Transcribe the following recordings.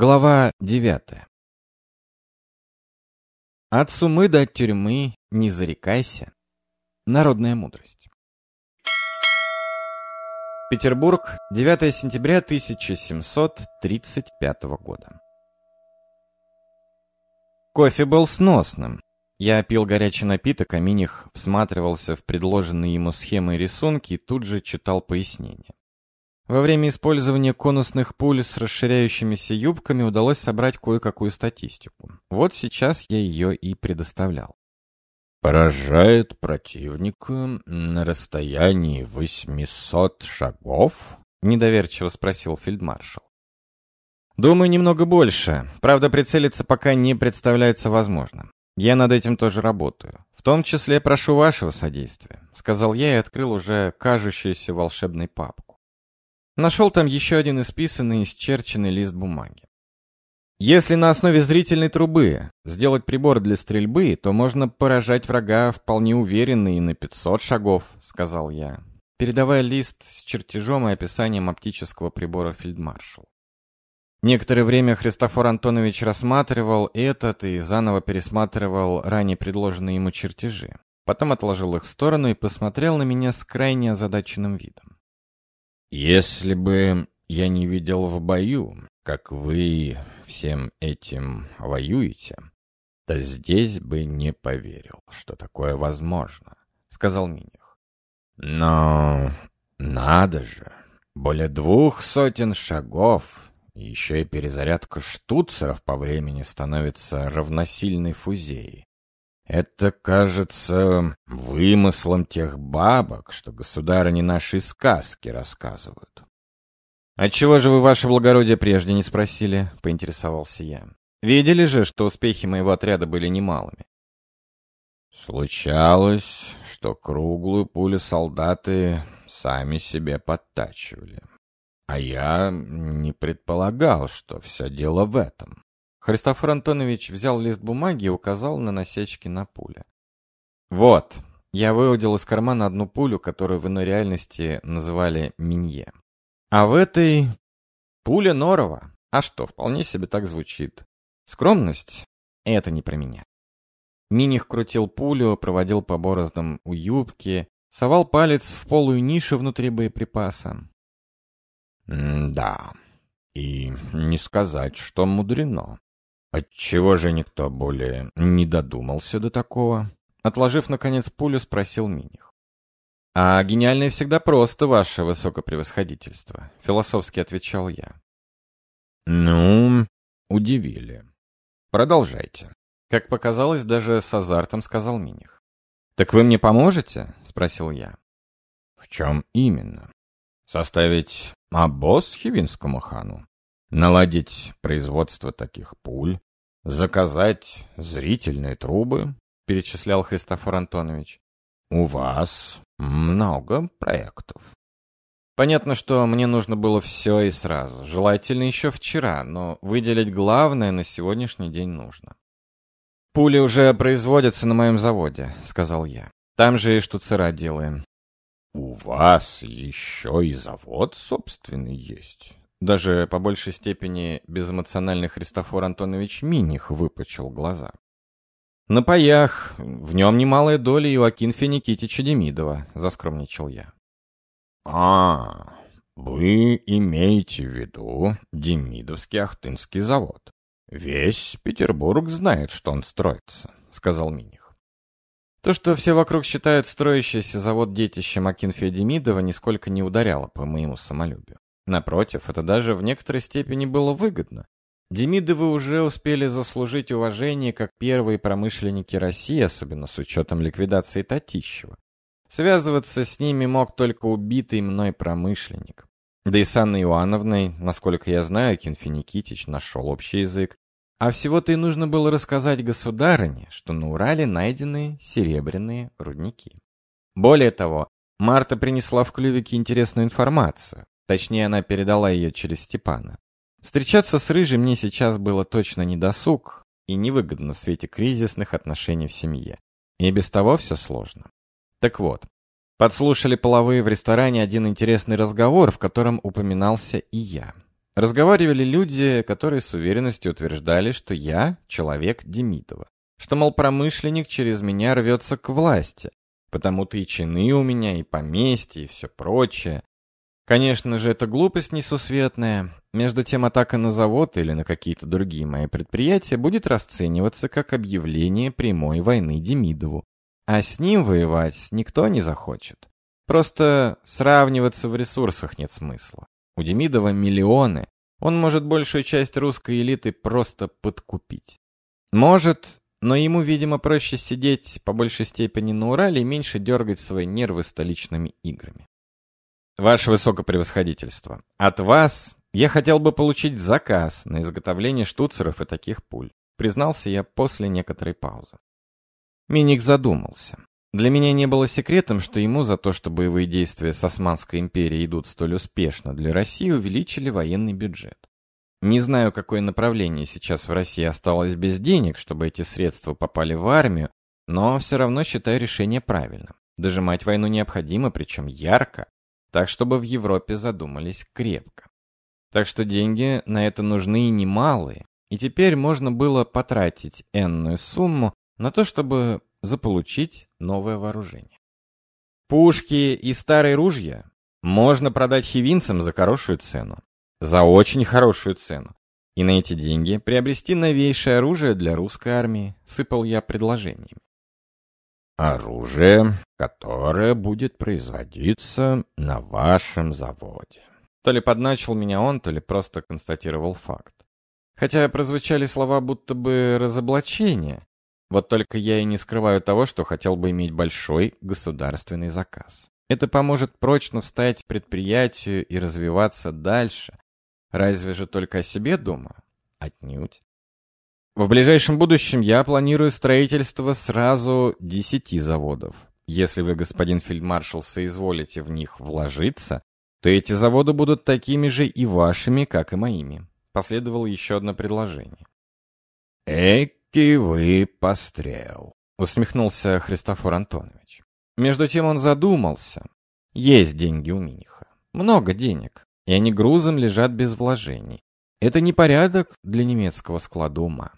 Глава девятая. От сумы до тюрьмы не зарекайся. Народная мудрость. Петербург, 9 сентября 1735 года. Кофе был сносным. Я пил горячий напиток, а Миних всматривался в предложенные ему схемы и рисунки и тут же читал пояснения. Во время использования конусных пуль с расширяющимися юбками удалось собрать кое-какую статистику. Вот сейчас я ее и предоставлял. «Поражает противника на расстоянии 800 шагов?» — недоверчиво спросил фельдмаршал. «Думаю, немного больше. Правда, прицелиться пока не представляется возможным. Я над этим тоже работаю. В том числе прошу вашего содействия», — сказал я и открыл уже кажущуюся волшебной папку. Нашел там еще один исписанный, исчерченный лист бумаги. Если на основе зрительной трубы сделать прибор для стрельбы, то можно поражать врага вполне уверенно и на 500 шагов, сказал я, передавая лист с чертежом и описанием оптического прибора фельдмаршал. Некоторое время Христофор Антонович рассматривал этот и заново пересматривал ранее предложенные ему чертежи. Потом отложил их в сторону и посмотрел на меня с крайне озадаченным видом. Если бы я не видел в бою, как вы всем этим воюете, то здесь бы не поверил, что такое возможно, — сказал Миних. Но надо же, более двух сотен шагов, еще и перезарядка штуцеров по времени становится равносильной фузеей. Это кажется вымыслом тех бабок, что государыни наши сказки рассказывают. «Отчего же вы, ваше благородие, прежде не спросили?» — поинтересовался я. «Видели же, что успехи моего отряда были немалыми?» Случалось, что круглую пулю солдаты сами себе подтачивали. А я не предполагал, что все дело в этом. Христофор Антонович взял лист бумаги и указал на насечки на пуле. «Вот!» Я выудил из кармана одну пулю, которую в иной реальности называли «Минье». А в этой... пуля Норова. А что, вполне себе так звучит. Скромность — это не про меня. Миних крутил пулю, проводил по бороздам у юбки, совал палец в полую нишу внутри боеприпаса. «Да, и не сказать, что мудрено. Отчего же никто более не додумался до такого? Отложив, наконец, пулю, спросил Миних. «А гениальное всегда просто, ваше высокопревосходительство», — философски отвечал я. «Ну, удивили. Продолжайте». Как показалось, даже с азартом сказал Миних. «Так вы мне поможете?» — спросил я. «В чем именно? Составить обоз хивинскому хану?» Наладить производство таких пуль, заказать зрительные трубы, перечислял Христофор Антонович. У вас много проектов. Понятно, что мне нужно было все и сразу, желательно еще вчера, но выделить главное на сегодняшний день нужно. «Пули уже производятся на моем заводе», — сказал я. «Там же и штуцера делаем». «У вас еще и завод собственный есть?» Даже по большей степени безэмоциональный Христофор Антонович Миних выпучил глаза. «На паях. В нем немалая доля Иоакин Феникитича Демидова», — заскромничал я. «А, вы имеете в виду Демидовский Ахтынский завод. Весь Петербург знает, что он строится», — сказал Миних. То, что все вокруг считают строящийся завод детищем Акинфея Демидова, нисколько не ударяло по моему самолюбию. Напротив, это даже в некоторой степени было выгодно. Демидовы уже успели заслужить уважение как первые промышленники России, особенно с учетом ликвидации Татищева. Связываться с ними мог только убитый мной промышленник. Да и с Анной Иоанновной, насколько я знаю, Акинфи Никитич нашел общий язык. А всего-то и нужно было рассказать государыне, что на Урале найдены серебряные рудники. Более того, Марта принесла в клювике интересную информацию. Точнее, она передала ее через Степана. Встречаться с Рыжей мне сейчас было точно не досуг и невыгодно в свете кризисных отношений в семье. И без того все сложно. Так вот, подслушали половые в ресторане один интересный разговор, в котором упоминался и я. Разговаривали люди, которые с уверенностью утверждали, что я человек Демидова, что, мол, промышленник через меня рвется к власти, потому-то и чины у меня, и поместье, и все прочее. Конечно же, это глупость несусветная. Между тем, атака на завод или на какие-то другие мои предприятия будет расцениваться как объявление прямой войны Демидову. А с ним воевать никто не захочет. Просто сравниваться в ресурсах нет смысла. У Демидова миллионы. Он может большую часть русской элиты просто подкупить. Может, но ему, видимо, проще сидеть по большей степени на Урале и меньше дергать свои нервы столичными играми. Ваше Высокопревосходительство, от вас я хотел бы получить заказ на изготовление штуцеров и таких пуль, признался я после некоторой паузы. Миник задумался. Для меня не было секретом, что ему за то, что боевые действия с Османской империей идут столь успешно для России, увеличили военный бюджет. Не знаю, какое направление сейчас в России осталось без денег, чтобы эти средства попали в армию, но все равно считаю решение правильным. Дожимать войну необходимо, причем ярко, так чтобы в Европе задумались крепко. Так что деньги на это нужны и немалые, и теперь можно было потратить энную сумму на то, чтобы заполучить новое вооружение. Пушки и старые ружья можно продать хивинцам за хорошую цену. За очень хорошую цену. И на эти деньги приобрести новейшее оружие для русской армии, сыпал я предложениями. Оружие, которое будет производиться на вашем заводе. То ли подначил меня он, то ли просто констатировал факт. Хотя прозвучали слова будто бы разоблачения, вот только я и не скрываю того, что хотел бы иметь большой государственный заказ. Это поможет прочно встать предприятию и развиваться дальше. Разве же только о себе думаю? Отнюдь. В ближайшем будущем я планирую строительство сразу десяти заводов. Если вы, господин фельдмаршал, соизволите в них вложиться, то эти заводы будут такими же и вашими, как и моими. Последовало еще одно предложение. Эк, «Эки вы пострел», — усмехнулся Христофор Антонович. Между тем он задумался. Есть деньги у Миниха. Много денег. И они грузом лежат без вложений. Это не порядок для немецкого склада ума.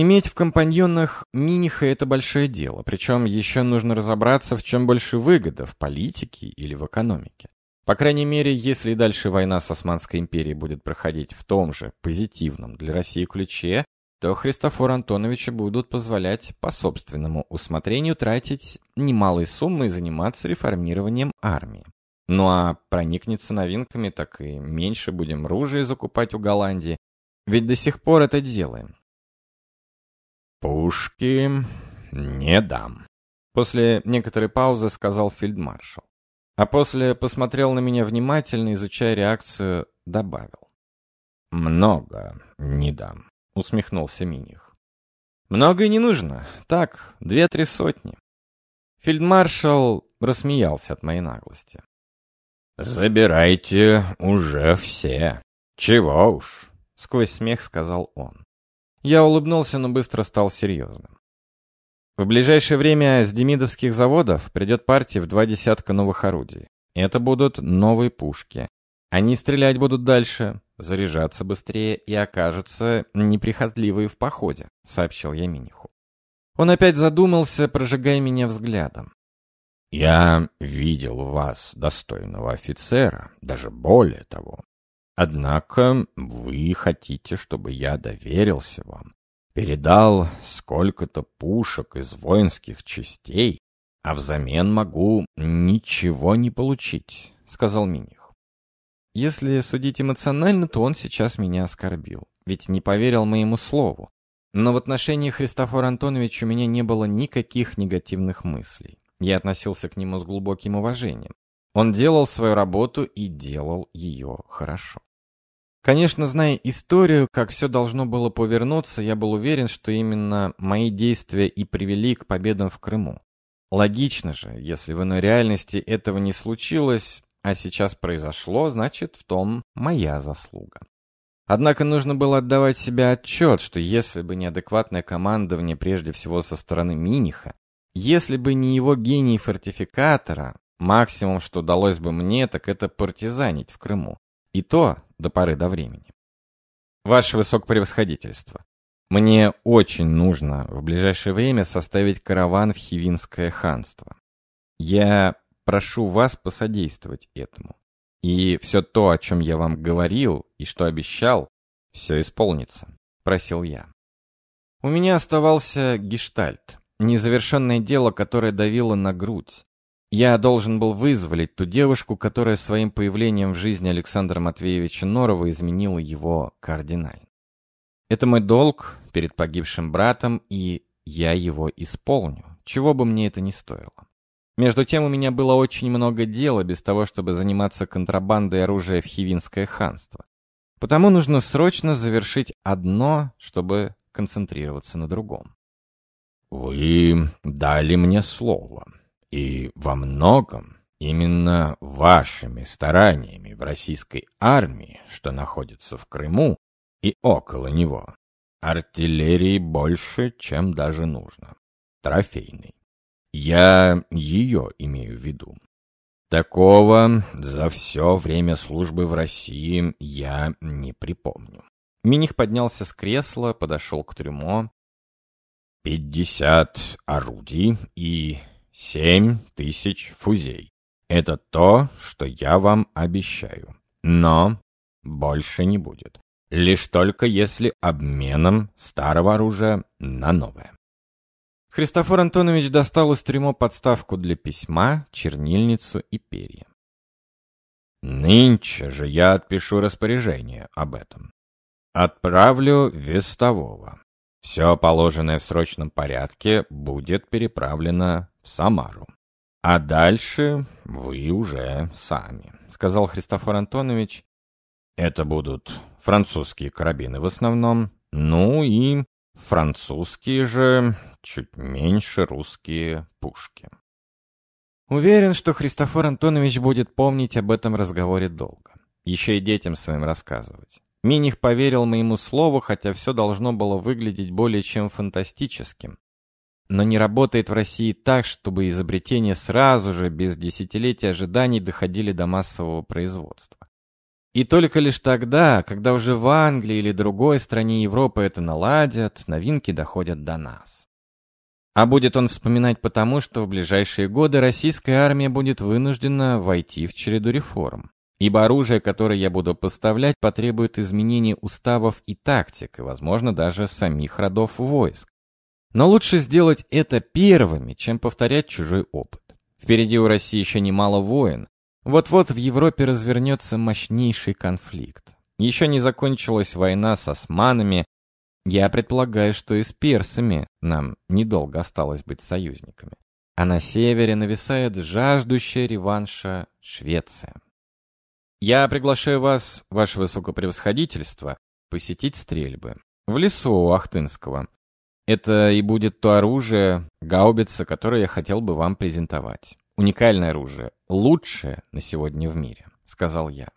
Иметь в компаньонах Миниха — это большое дело, причем еще нужно разобраться, в чем больше выгода, в политике или в экономике. По крайней мере, если дальше война с Османской империей будет проходить в том же позитивном для России ключе, то Христофору Антоновичу будут позволять по собственному усмотрению тратить немалые суммы и заниматься реформированием армии. Ну а проникнется новинками, так и меньше будем ружей закупать у Голландии, ведь до сих пор это делаем. «Пушки не дам», — после некоторой паузы сказал фельдмаршал. А после посмотрел на меня внимательно, изучая реакцию, добавил. «Много не дам» усмехнулся Миних. Много и не нужно. Так, две-три сотни. Фельдмаршал рассмеялся от моей наглости. «Забирайте уже все. Чего уж», — сквозь смех сказал он. Я улыбнулся, но быстро стал серьезным. В ближайшее время с демидовских заводов придет партия в два десятка новых орудий. Это будут новые пушки. Они стрелять будут дальше, заряжаться быстрее и окажутся неприхотливые в походе», — сообщил я Миниху. Он опять задумался, прожигая меня взглядом. «Я видел вас, достойного офицера, даже более того. Однако вы хотите, чтобы я доверился вам, передал сколько-то пушек из воинских частей, а взамен могу ничего не получить», — сказал Миних. Если судить эмоционально, то он сейчас меня оскорбил, ведь не поверил моему слову. Но в отношении Христофора Антоновича у меня не было никаких негативных мыслей. Я относился к нему с глубоким уважением. Он делал свою работу и делал ее хорошо. Конечно, зная историю, как все должно было повернуться, я был уверен, что именно мои действия и привели к победам в Крыму. Логично же, если в иной реальности этого не случилось, а сейчас произошло, значит, в том моя заслуга. Однако нужно было отдавать себе отчет, что если бы неадекватное командование прежде всего со стороны Миниха, если бы не его гений фортификатора, максимум, что удалось бы мне, так это партизанить в Крыму. И то до поры до времени. Ваше Высокопревосходительство, мне очень нужно в ближайшее время составить караван в Хивинское ханство. Я прошу вас посодействовать этому. И все то, о чем я вам говорил и что обещал, все исполнится, просил я. У меня оставался гештальт, незавершенное дело, которое давило на грудь. Я должен был вызволить ту девушку, которая своим появлением в жизни Александра Матвеевича Норова изменила его кардинально. Это мой долг перед погибшим братом, и я его исполню, чего бы мне это ни стоило. Между тем у меня было очень много дела без того, чтобы заниматься контрабандой оружия в Хивинское ханство. Потому нужно срочно завершить одно, чтобы концентрироваться на другом. «Вы дали мне слово, и во многом именно вашими стараниями в российской армии, что находится в Крыму и около него, артиллерии больше, чем даже нужно. Трофейной. Я ее имею в виду. Такого за все время службы в России я не припомню. Миних поднялся с кресла, подошел к трюмо. «Пятьдесят орудий и семь тысяч фузей. Это то, что я вам обещаю. Но больше не будет. Лишь только если обменом старого оружия на новое. Христофор Антонович достал из трюмо подставку для письма, чернильницу и перья. «Нынче же я отпишу распоряжение об этом. Отправлю вестового. Все положенное в срочном порядке будет переправлено в Самару. А дальше вы уже сами», — сказал Христофор Антонович. «Это будут французские карабины в основном, ну и французские же чуть меньше русские пушки. Уверен, что Христофор Антонович будет помнить об этом разговоре долго. Еще и детям своим рассказывать. Миних поверил моему слову, хотя все должно было выглядеть более чем фантастическим. Но не работает в России так, чтобы изобретения сразу же, без десятилетий ожиданий, доходили до массового производства. И только лишь тогда, когда уже в Англии или другой стране Европы это наладят, новинки доходят до нас. А будет он вспоминать потому, что в ближайшие годы российская армия будет вынуждена войти в череду реформ. Ибо оружие, которое я буду поставлять, потребует изменения уставов и тактик, и, возможно, даже самих родов войск. Но лучше сделать это первыми, чем повторять чужой опыт. Впереди у России еще немало войн, вот-вот в Европе развернется мощнейший конфликт. Еще не закончилась война с османами. Я предполагаю, что и с персами нам недолго осталось быть союзниками. А на севере нависает жаждущая реванша Швеция. Я приглашаю вас, ваше высокопревосходительство, посетить стрельбы. В лесу у Ахтынского. Это и будет то оружие, гаубица, которое я хотел бы вам презентовать уникальное оружие, лучшее на сегодня в мире», — сказал я.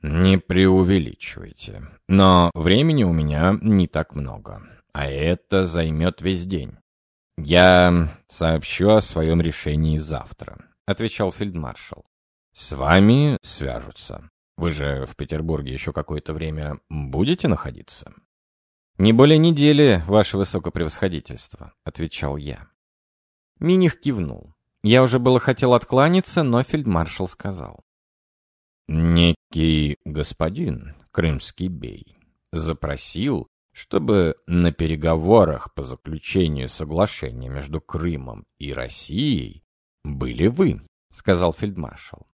«Не преувеличивайте. Но времени у меня не так много, а это займет весь день. Я сообщу о своем решении завтра», — отвечал фельдмаршал. «С вами свяжутся. Вы же в Петербурге еще какое-то время будете находиться?» «Не более недели, ваше высокопревосходительство», — отвечал я. Миних кивнул. Я уже было хотел откланяться, но фельдмаршал сказал. Некий господин, крымский бей, запросил, чтобы на переговорах по заключению соглашения между Крымом и Россией были вы, сказал фельдмаршал.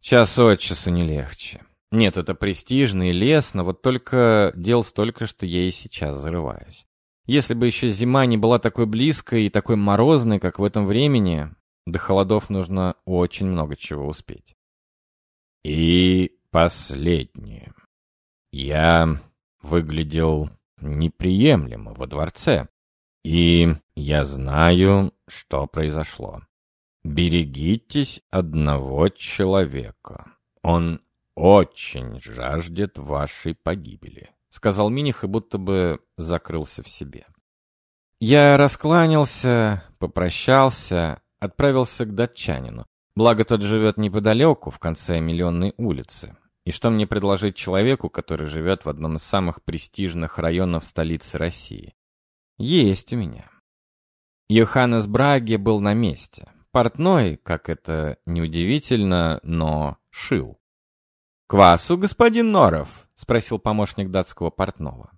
Час от часу не легче. Нет, это престижно и лестно, вот только дел столько, что я и сейчас зарываюсь. Если бы еще зима не была такой близкой и такой морозной, как в этом времени, до холодов нужно очень много чего успеть. И последнее. Я выглядел неприемлемо во дворце, и я знаю, что произошло. Берегитесь одного человека. Он очень жаждет вашей погибели, сказал Миних и будто бы закрылся в себе. Я раскланялся, попрощался, отправился к датчанину. Благо тот живет неподалеку, в конце Миллионной улицы. И что мне предложить человеку, который живет в одном из самых престижных районов столицы России? Есть у меня. Йоханнес Браге был на месте. Портной, как это неудивительно, но шил. «Квасу, господин Норов?» — спросил помощник датского портного.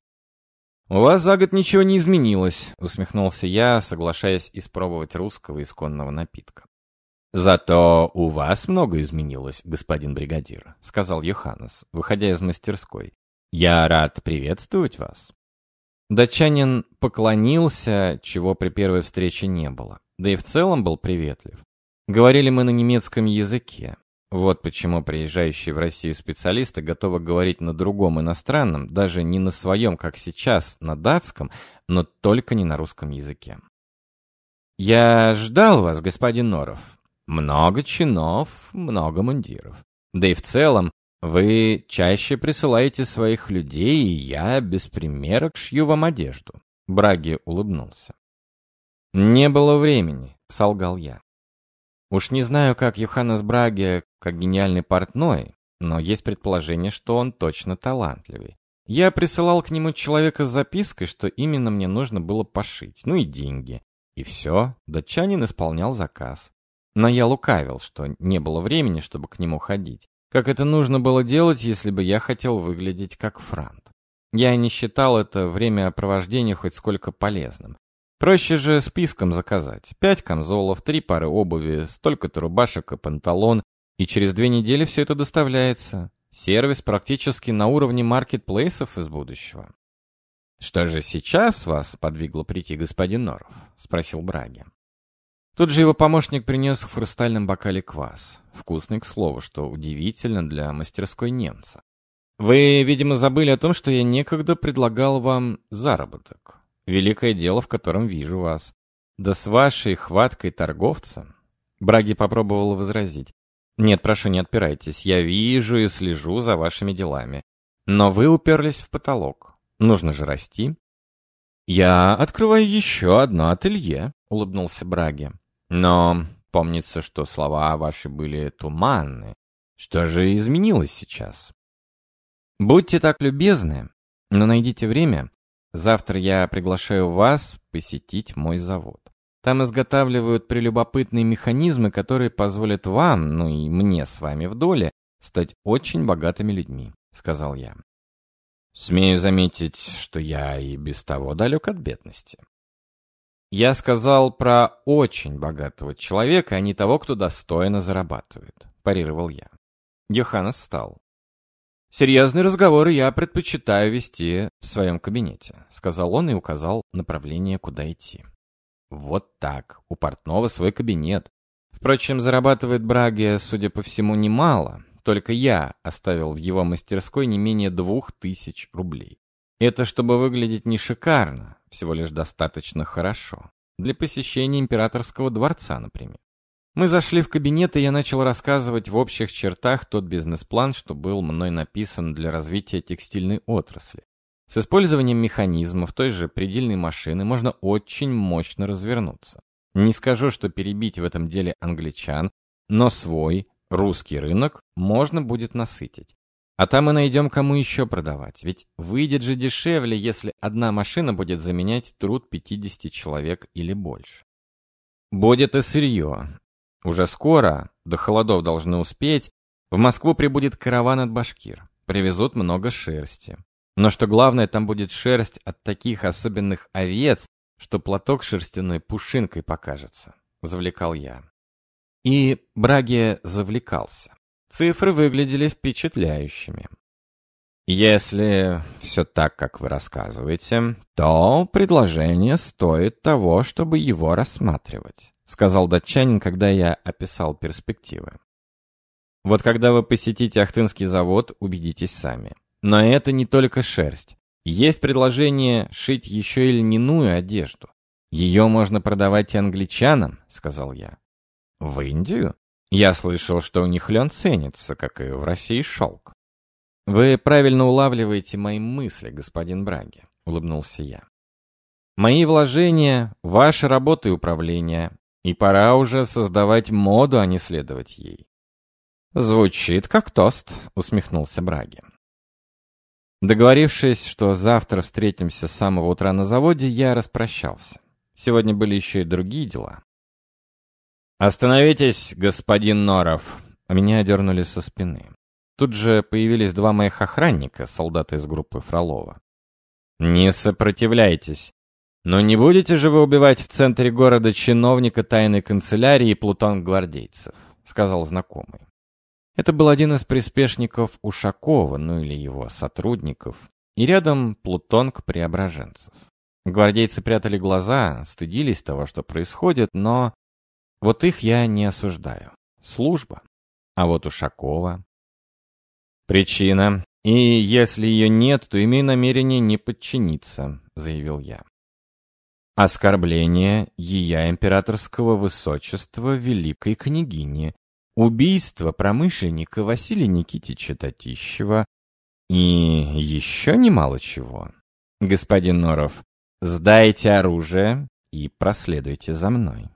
«У вас за год ничего не изменилось», — усмехнулся я, соглашаясь испробовать русского исконного напитка. «Зато у вас много изменилось, господин бригадир», — сказал Йоханнес, выходя из мастерской. «Я рад приветствовать вас». Датчанин поклонился, чего при первой встрече не было, да и в целом был приветлив. Говорили мы на немецком языке. Вот почему приезжающие в Россию специалисты готовы говорить на другом иностранном, даже не на своем, как сейчас, на датском, но только не на русском языке. «Я ждал вас, господин Норов», много чинов, много мундиров. Да и в целом, вы чаще присылаете своих людей, и я без примерок шью вам одежду. Браги улыбнулся. «Не было времени», — солгал я. Уж не знаю, как Йоханнес Браге, как гениальный портной, но есть предположение, что он точно талантливый. Я присылал к нему человека с запиской, что именно мне нужно было пошить, ну и деньги. И все, датчанин исполнял заказ. Но я лукавил, что не было времени, чтобы к нему ходить. Как это нужно было делать, если бы я хотел выглядеть как Франт? Я не считал это времяпровождение хоть сколько полезным. Проще же списком заказать. Пять камзолов, три пары обуви, столько-то рубашек и панталон, и через две недели все это доставляется. Сервис практически на уровне маркетплейсов из будущего. «Что же сейчас вас подвигло прийти, господин Норов?» — спросил Браги. Тут же его помощник принес в хрустальном бокале квас. Вкусный, к слову, что удивительно для мастерской немца. Вы, видимо, забыли о том, что я некогда предлагал вам заработок. Великое дело, в котором вижу вас. Да с вашей хваткой торговца... Браги попробовал возразить. Нет, прошу, не отпирайтесь. Я вижу и слежу за вашими делами. Но вы уперлись в потолок. Нужно же расти. Я открываю еще одно ателье, улыбнулся Браги. Но помнится, что слова ваши были туманны. Что же изменилось сейчас? Будьте так любезны, но найдите время. Завтра я приглашаю вас посетить мой завод. Там изготавливают прелюбопытные механизмы, которые позволят вам, ну и мне с вами в доле, стать очень богатыми людьми», — сказал я. «Смею заметить, что я и без того далек от бедности. Я сказал про очень богатого человека, а не того, кто достойно зарабатывает, парировал я. Йоханнес встал. «Серьезные разговоры я предпочитаю вести в своем кабинете», — сказал он и указал направление, куда идти. «Вот так. У портного свой кабинет. Впрочем, зарабатывает Браге, судя по всему, немало. Только я оставил в его мастерской не менее двух тысяч рублей. Это чтобы выглядеть не шикарно, всего лишь достаточно хорошо. Для посещения императорского дворца, например. Мы зашли в кабинет, и я начал рассказывать в общих чертах тот бизнес-план, что был мной написан для развития текстильной отрасли. С использованием механизмов той же предельной машины можно очень мощно развернуться. Не скажу, что перебить в этом деле англичан, но свой, русский рынок можно будет насытить. А там мы найдем, кому еще продавать. Ведь выйдет же дешевле, если одна машина будет заменять труд 50 человек или больше. Будет и сырье. Уже скоро, до холодов должны успеть, в Москву прибудет караван от башкир. Привезут много шерсти. Но что главное, там будет шерсть от таких особенных овец, что платок шерстяной пушинкой покажется. Завлекал я. И Браге завлекался. Цифры выглядели впечатляющими. Если все так, как вы рассказываете, то предложение стоит того, чтобы его рассматривать, сказал датчанин, когда я описал перспективы. Вот когда вы посетите Ахтынский завод, убедитесь сами. Но это не только шерсть. Есть предложение шить еще и льняную одежду. Ее можно продавать и англичанам, сказал я. В Индию? Я слышал, что у них лен ценится, как и в России шелк. Вы правильно улавливаете мои мысли, господин Браги, улыбнулся я. Мои вложения, ваша работа и управление, и пора уже создавать моду, а не следовать ей. Звучит как тост, усмехнулся Браги. Договорившись, что завтра встретимся с самого утра на заводе, я распрощался. Сегодня были еще и другие дела. «Остановитесь, господин Норов!» Меня одернули со спины. Тут же появились два моих охранника, солдаты из группы Фролова. «Не сопротивляйтесь. Но не будете же вы убивать в центре города чиновника тайной канцелярии и плутон-гвардейцев», — сказал знакомый. Это был один из приспешников Ушакова, ну или его сотрудников, и рядом плутонг преображенцев. Гвардейцы прятали глаза, стыдились того, что происходит, но вот их я не осуждаю. Служба. А вот Ушакова... Причина. И если ее нет, то имею намерение не подчиниться, заявил я. Оскорбление Ея императорского высочества великой княгини, убийство промышленника Василия Никитича Татищева и еще немало чего. Господин Норов, сдайте оружие и проследуйте за мной.